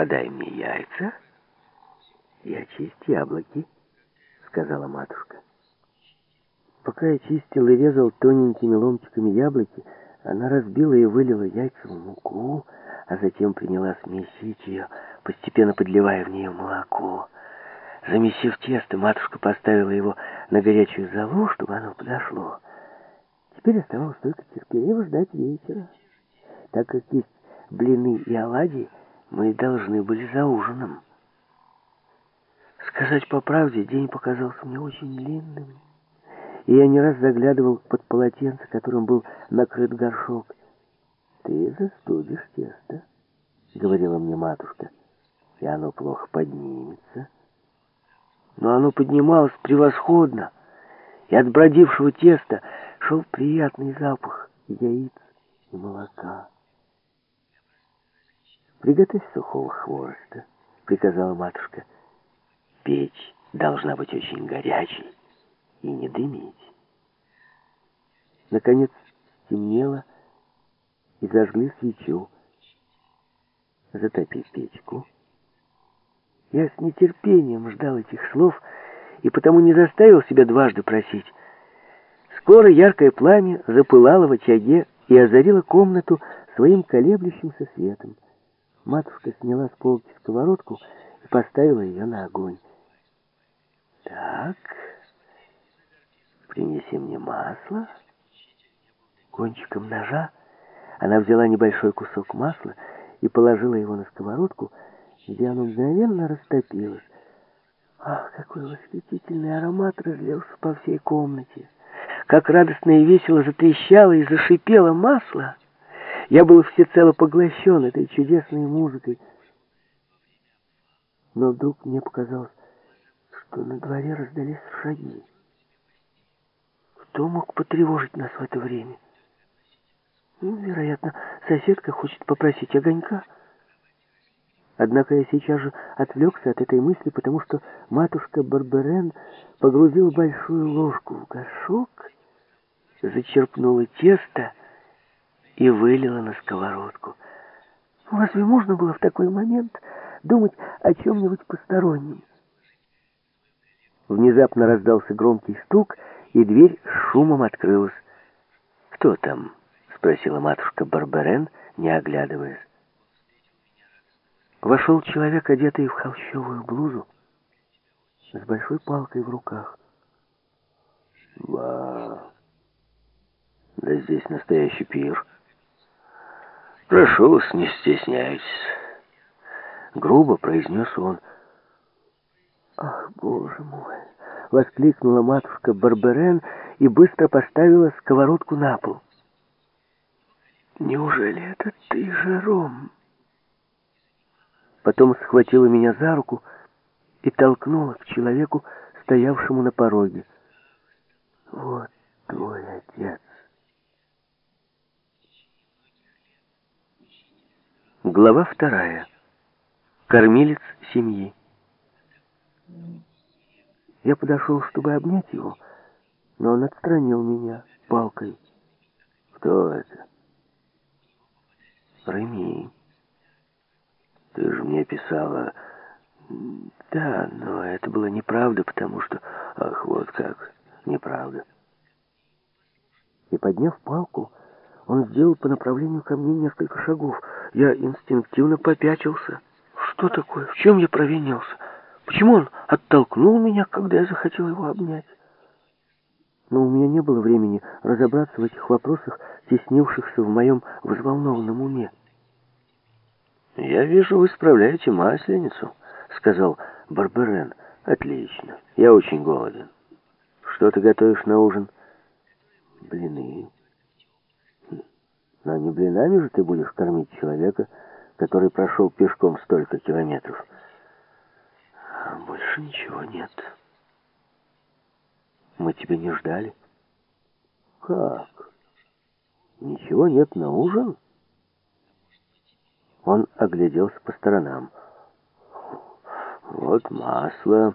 подай мне яйца, и очисть яблоки, сказала матушка. Пока я чистил и резал тоненькими ломтиками яблоки, она разбила и вылила яйца в муку, а затем принялась месить ее, постепенно подливая в нее молоко. Замесив тесто, матушка поставила его на горячую золу, чтобы оно подошло. Теперь оставалось только терпеливо ждать вечера. Так как есть блины и оладьи, мы должны были за ужином. Сказать по правде, день показался мне очень длинным, и я не раз заглядывал под полотенце, которым был накрыт горшок. «Ты застудишь тесто», — говорила мне матушка, — «и оно плохо поднимется». Но оно поднималось превосходно, и от бродившего теста шел приятный запах яиц и молока. «Приготовь сухого хвороста», — приказала матушка. «Печь должна быть очень горячей и не дымить». Наконец темнело, и зажгли свечу. Затопи печку. Я с нетерпением ждал этих слов и потому не заставил себя дважды просить. Скоро яркое пламя запылало в очаге и озарило комнату своим колеблющимся светом. Матушка сняла с полки сковородку и поставила ее на огонь. «Так, принеси мне масло». Кончиком ножа она взяла небольшой кусок масла и положила его на сковородку, где оно мгновенно растопилось. Ах, какой восхитительный аромат разлился по всей комнате! Как радостно и весело затрещало и зашипело масло! Я был всецело поглощен этой чудесной музыкой. Но вдруг мне показалось, что на дворе раздались шаги. Кто мог потревожить нас в это время? Ну, вероятно, соседка хочет попросить огонька. Однако я сейчас же отвлекся от этой мысли, потому что матушка Барберен погрузила большую ложку в горшок, зачерпнула тесто и вылила на сковородку. Разве можно было в такой момент думать о чем-нибудь постороннем? Внезапно раздался громкий стук, и дверь с шумом открылась. «Кто там?» — спросила матушка Барберен, не оглядываясь. Вошел человек, одетый в холщовую блузу, с большой палкой в руках. «Ба! Да здесь настоящий пир. Прошу вас, не стесняйтесь!» Грубо произнес он. «Ах, боже мой!» — воскликнула матушка Барберен и быстро поставила сковородку на пол. «Неужели это ты, Жером?» Потом схватила меня за руку и толкнула к человеку, стоявшему на пороге. «Вот твой отец». Глава вторая. Кормилец семьи. Я подошел, чтобы обнять его, но он отстранил меня палкой. «Кто это?» «Реми». Ты же мне писала... Да, но это было неправда, потому что... Ах, вот как, неправда. И подняв палку, он сделал по направлению ко мне несколько шагов. Я инстинктивно попятился. Что такое? В чем я провинился? Почему он оттолкнул меня, когда я захотел его обнять? Но у меня не было времени разобраться в этих вопросах, теснившихся в моем взволнованном уме. «Я вижу, вы справляете масленицу», — сказал Барберен. «Отлично. Я очень голоден. Что ты готовишь на ужин?» «Блины». «Но не блинами же ты будешь кормить человека, который прошел пешком столько километров?» «Больше ничего нет». «Мы тебя не ждали». «Как? Ничего нет на ужин?» Он огляделся по сторонам. «Вот масло».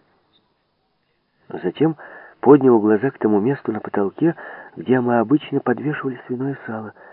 Затем поднял глаза к тому месту на потолке, где мы обычно подвешивали свиное сало —